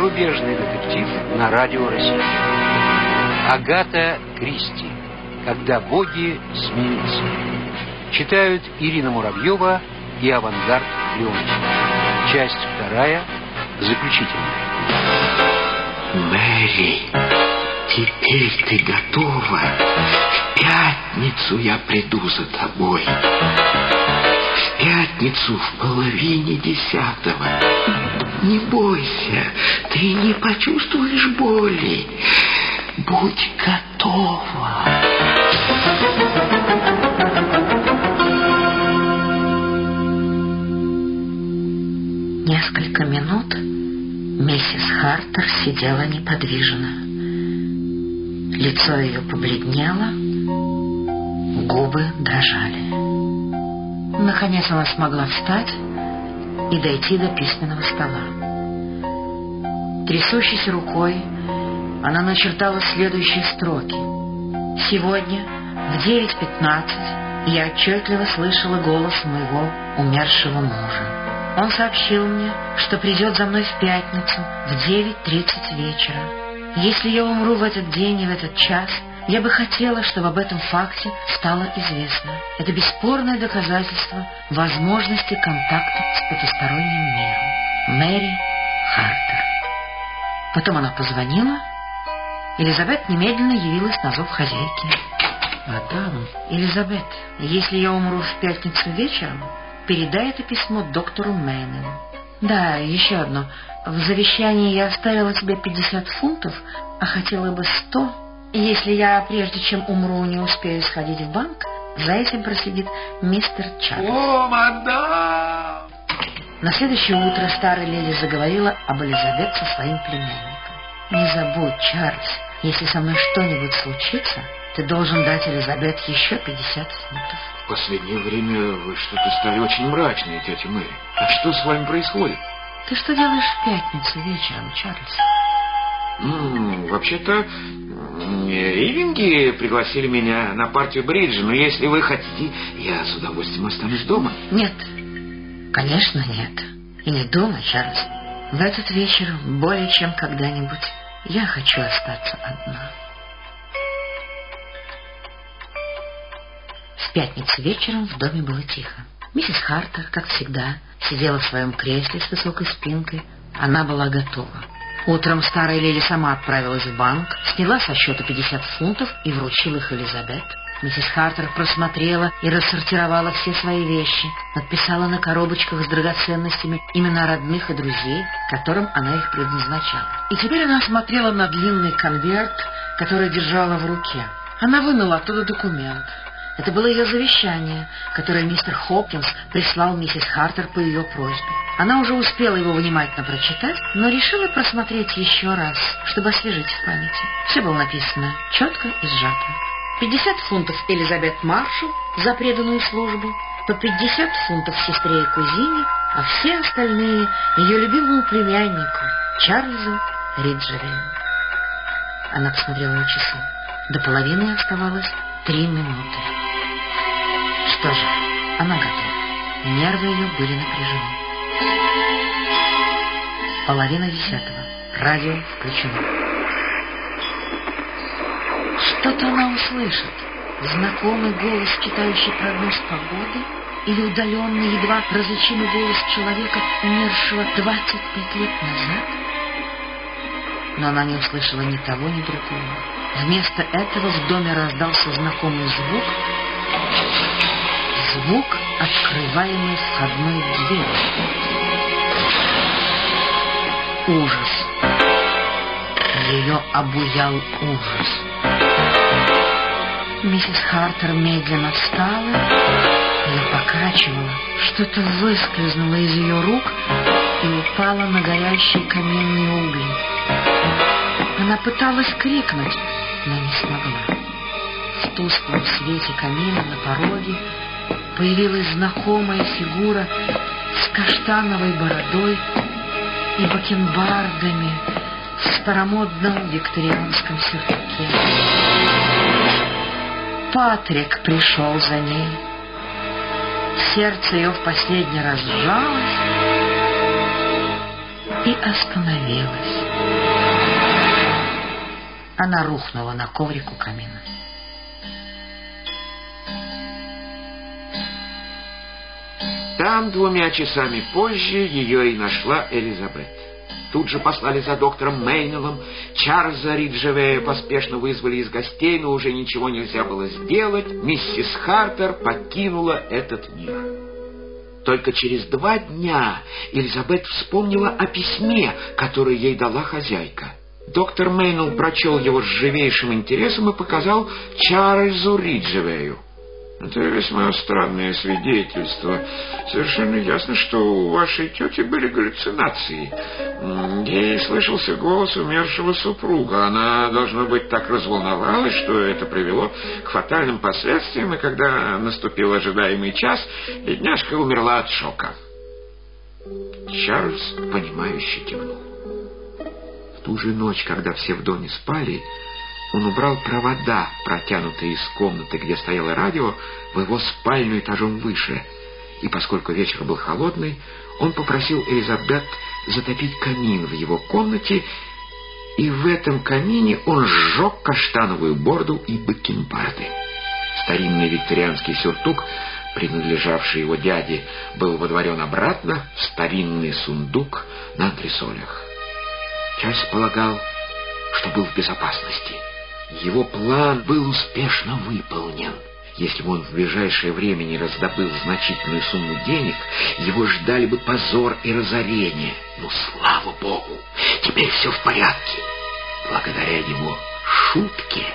зарубежный детектив на радио России. Агата Кристи. Когда боги смеются. Читают Ирина Муравьева и Авангард Леонтьев. Часть вторая, заключительная. Мэри, теперь ты готова. В пятницу я приду за тобой. Пятницу в половине десятого. Не бойся, ты не почувствуешь боли. Будь готова. Несколько минут миссис Хартер сидела неподвижно. Лицо ее побледнело, губы дрожали. Наконец она смогла встать и дойти до письменного стола. Трясущейся рукой она начертала следующие строки. «Сегодня в 9.15 я отчетливо слышала голос моего умершего мужа. Он сообщил мне, что придет за мной в пятницу в 9.30 вечера. Если я умру в этот день и в этот час, я бы хотела, чтобы об этом факте стало известно. Это бесспорное доказательство возможности контакта с потусторонним миром. Мэри Хартер. Потом она позвонила. Элизабет немедленно явилась на зов хозяйки. «Мадам, Элизабет, если я умру в пятницу вечером, передай это письмо доктору Мейнену. Да, еще одно. В завещании я оставила тебе 50 фунтов, а хотела бы 100. Если я, прежде чем умру, не успею сходить в банк, за этим проследит мистер Чарльз. О, мадам! На следующее утро старая леди заговорила об Элизабет со своим племянником. «Не забудь, Чарльз, если со мной что-нибудь случится, ты должен дать Элизабет еще 50 фунтов». В последнее время вы что-то стали очень мрачные, тетя Мэри. А что с вами происходит? Ты что делаешь в пятницу вечером, Чарльз? Вообще-то, Ивинги пригласили меня на партию бриджа, но если вы хотите, я с удовольствием останусь дома. Нет, конечно нет. И не думай, Чарльз. В этот вечер более чем когда-нибудь я хочу остаться одна. В пятницу вечером в доме было тихо. Миссис Хартер, как всегда, сидела в своем кресле с высокой спинкой. Она была готова. Утром старая леди сама отправилась в банк, сняла со счета 50 фунтов и вручила их Элизабет. Миссис Хартер просмотрела и рассортировала все свои вещи, надписала на коробочках с драгоценностями имена родных и друзей, которым она их предназначала. И теперь она смотрела на длинный конверт, который держала в руке. Она вынула оттуда документ. Это было ее завещание, которое мистер Хопкинс прислал миссис Хартер по ее просьбе. Она уже успела его внимательно прочитать, но решила просмотреть еще раз, чтобы освежить в памяти. Все было написано четко и сжато. 50 фунтов Элизабет Маршалл за преданную службу, по 50 фунтов сестре и кузине, а все остальные ее любимому племяннику Чарльзу Риджерину. Она посмотрела на часы. До половины оставалось три минуты. Что же, она готова. Нервы ее были напряжены. Половина десятого. Радио включено. Что-то она услышит. Знакомый голос, читающий прогноз погоды, или удаленный, едва различимый голос человека, умершего 25 лет назад? Но она не услышала ни того, ни другого. Вместо этого в доме раздался знакомый звук, звук открываемой входной двери. Ужас. Ее обуял ужас. Миссис Хартер медленно встала, ее покачивала, что-то выскользнуло из ее рук и упало на горящие каменные угли. Она пыталась крикнуть, но не смогла. В тусклом свете камина на пороге появилась знакомая фигура с каштановой бородой и бакенбардами в старомодном викторианском сюртуке. Патрик пришел за ней. Сердце ее в последний раз сжалось и остановилось. Она рухнула на коврик у камина. Там двумя часами позже ее и нашла Элизабет. Тут же послали за доктором Мейнеллом. Чарльза Риджевея поспешно вызвали из гостей, но уже ничего нельзя было сделать. Миссис Хартер покинула этот мир. Только через два дня Элизабет вспомнила о письме, которое ей дала хозяйка. Доктор Мейнелл прочел его с живейшим интересом и показал Чарльзу Риджевею. Это весьма странное свидетельство. Совершенно ясно, что у вашей тети были галлюцинации. Ей слышался голос умершего супруга. Она, должно быть, так разволновалась, что это привело к фатальным последствиям, и когда наступил ожидаемый час, бедняжка умерла от шока. Чарльз, понимающе кивнул. В ту же ночь, когда все в доме спали, он убрал провода, протянутые из комнаты, где стояло радио, в его спальню этажом выше. И поскольку вечер был холодный, он попросил Элизабет затопить камин в его комнате, и в этом камине он сжег каштановую борду и бакенбарды. Старинный викторианский сюртук, принадлежавший его дяде, был водворен обратно в старинный сундук на антресолях. Чарльз полагал, что был в безопасности — его план был успешно выполнен. Если бы он в ближайшее время не раздобыл значительную сумму денег, его ждали бы позор и разорение. Но, слава богу, теперь все в порядке. Благодаря его шутке,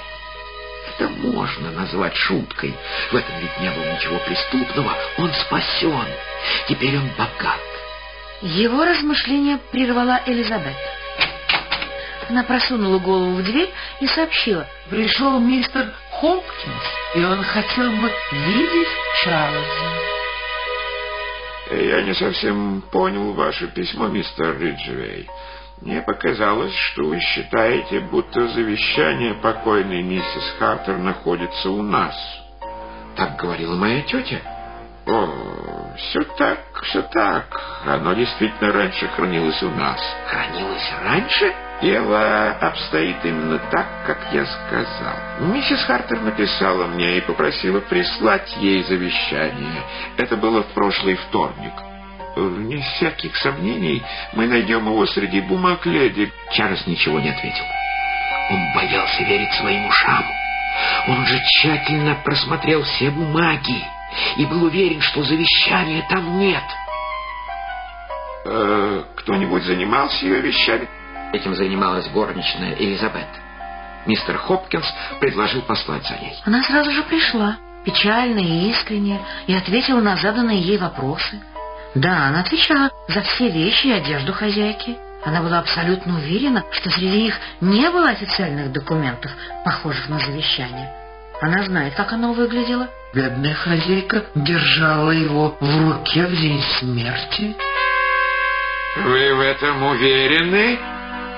это можно назвать шуткой, в этом ведь не было ничего преступного, он спасен, теперь он богат. Его размышления прервала Элизабет. Она просунула голову в дверь и сообщила. Пришел мистер Хопкинс, и он хотел бы видеть Чарльза. Я не совсем понял ваше письмо, мистер Риджвей. Мне показалось, что вы считаете, будто завещание покойной миссис Хартер находится у нас. Так говорила моя тетя. О, все так, все так. Оно действительно раньше хранилось у нас. Хранилось раньше? Дело обстоит именно так, как я сказал. Миссис Хартер написала мне и попросила прислать ей завещание. Это было в прошлый вторник. Вне всяких сомнений мы найдем его среди бумаг леди. Чарльз ничего не ответил. Он боялся верить своим ушам. Он же тщательно просмотрел все бумаги и был уверен, что завещания там нет. Э, Кто-нибудь занимался ее вещами? Этим занималась горничная Элизабет. Мистер Хопкинс предложил послать за ней. Она сразу же пришла, печальная и искренняя, и ответила на заданные ей вопросы. Да, она отвечала за все вещи и одежду хозяйки. Она была абсолютно уверена, что среди них не было официальных документов, похожих на завещание. Она знает, как оно выглядело. Бедная хозяйка держала его в руке в день смерти. Вы в этом уверены?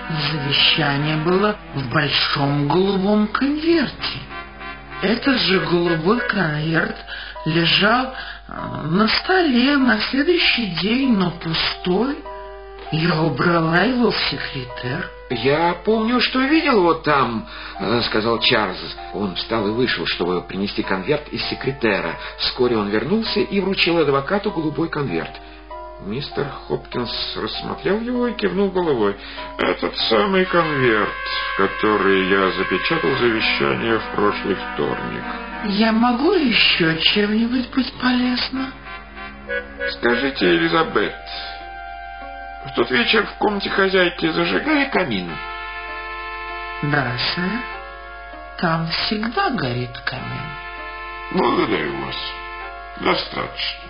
Завещание было в большом голубом конверте. Этот же голубой конверт лежал э, на столе на следующий день, но пустой. Я убрала его в секретер. «Я помню, что видел его там», — сказал Чарльз. Он встал и вышел, чтобы принести конверт из секретера. Вскоре он вернулся и вручил адвокату голубой конверт. Мистер Хопкинс рассмотрел его и кивнул головой. «Этот самый конверт, в который я запечатал завещание в прошлый вторник». «Я могу еще чем-нибудь быть полезна?» «Скажите, Элизабет, в тот вечер в комнате хозяйки зажигали камин?» «Да, сэр. Там всегда горит камин». «Благодарю вас. Достаточно».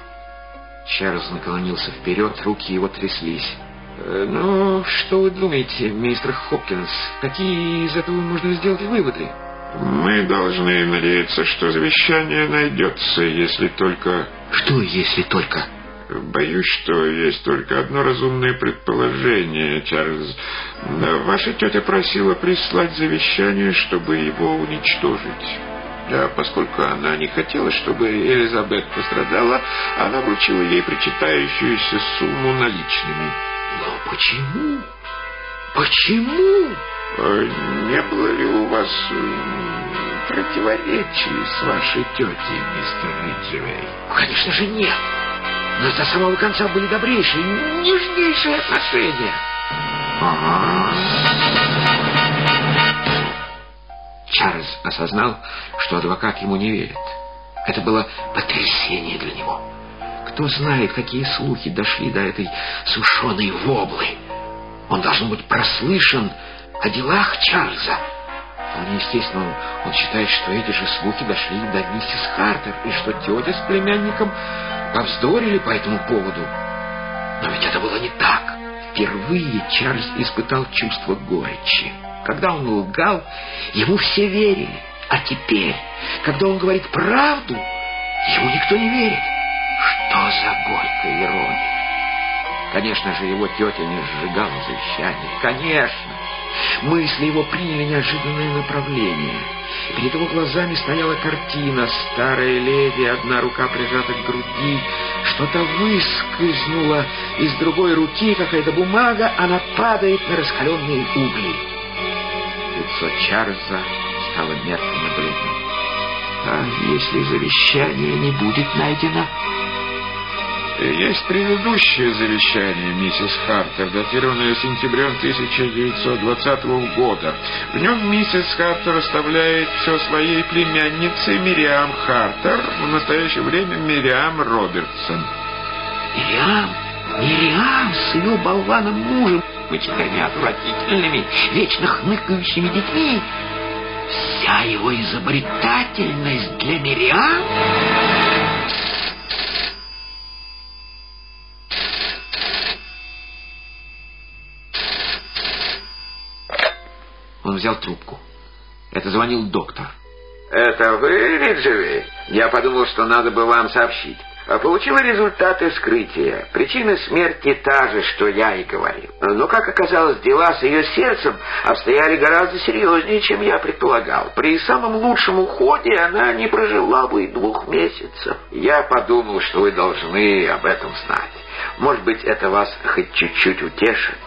Чарльз наклонился вперед, руки его тряслись. «Э, «Ну, что вы думаете, мистер Хопкинс? Какие из этого можно сделать выводы?» «Мы должны надеяться, что завещание найдется, если только...» «Что, если только?» «Боюсь, что есть только одно разумное предположение, Чарльз. Ваша тетя просила прислать завещание, чтобы его уничтожить». А поскольку она не хотела, чтобы Элизабет пострадала, она вручила ей причитающуюся сумму наличными. Но почему? Почему? А не было ли у вас противоречий с вашей тетей, мистер Риджевей? Конечно же нет. У нас до самого конца были добрейшие, нежнейшие отношения. Ага. Чарльз осознал, что адвокат ему не верит. Это было потрясение для него. Кто знает, какие слухи дошли до этой сушеной воблы. Он должен быть прослышан о делах Чарльза. Вполне естественно, он считает, что эти же слухи дошли до миссис Хартер, и что тетя с племянником повздорили по этому поводу. Но ведь это было не так. Впервые Чарльз испытал чувство горечи. Когда он лгал, ему все верили. А теперь, когда он говорит правду, ему никто не верит. Что за горькая ирония? Конечно же, его тетя не сжигала завещание. Конечно. Мысли его приняли неожиданное направление. Перед его глазами стояла картина. Старая леди, одна рука прижата к груди. Что-то выскользнуло из другой руки, какая-то бумага, она падает на раскаленные угли. Лицо Чарльза стало мертвенно-бледным. А если завещание не будет найдено? Есть предыдущее завещание миссис Хартер, датированное сентябрем 1920 года. В нем миссис Хартер оставляет все своей племяннице Мириам Хартер, в настоящее время Мириам Робертсон. Мириам? Мириам с ее болваном мужем, этими отвратительными, вечно хныкающими детьми. Вся его изобретательность для Мириам? Он взял трубку. Это звонил доктор. Это вы, Риджеви? Я подумал, что надо бы вам сообщить. Получила результаты вскрытия. Причина смерти та же, что я и говорил. Но, как оказалось, дела с ее сердцем обстояли гораздо серьезнее, чем я предполагал. При самом лучшем уходе она не прожила бы и двух месяцев. Я подумал, что вы должны об этом знать. Может быть, это вас хоть чуть-чуть утешит.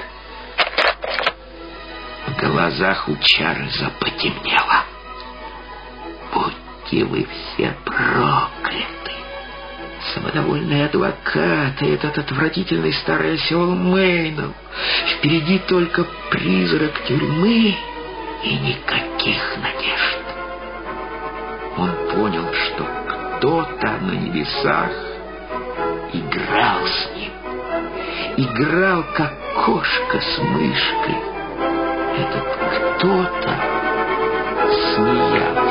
В глазах у Чарльза потемнело. Будьте вы все прокляты. Самодовольный адвокат и этот отвратительный старый осел Мейнов. Впереди только призрак тюрьмы и никаких надежд. Он понял, что кто-то на небесах играл с ним. Играл, как кошка с мышкой. Этот кто-то смеялся.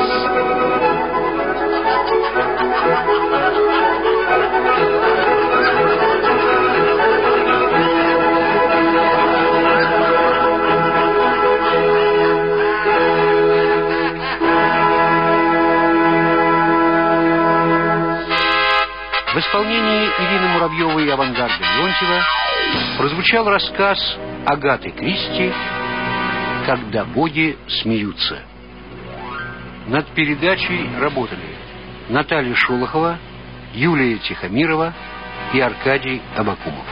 Исполнении Ирины Муравьевой и авангарда Леонтьева прозвучал рассказ Агаты Кристи «Когда боги смеются». Над передачей работали Наталья Шолохова, Юлия Тихомирова и Аркадий Абакумов.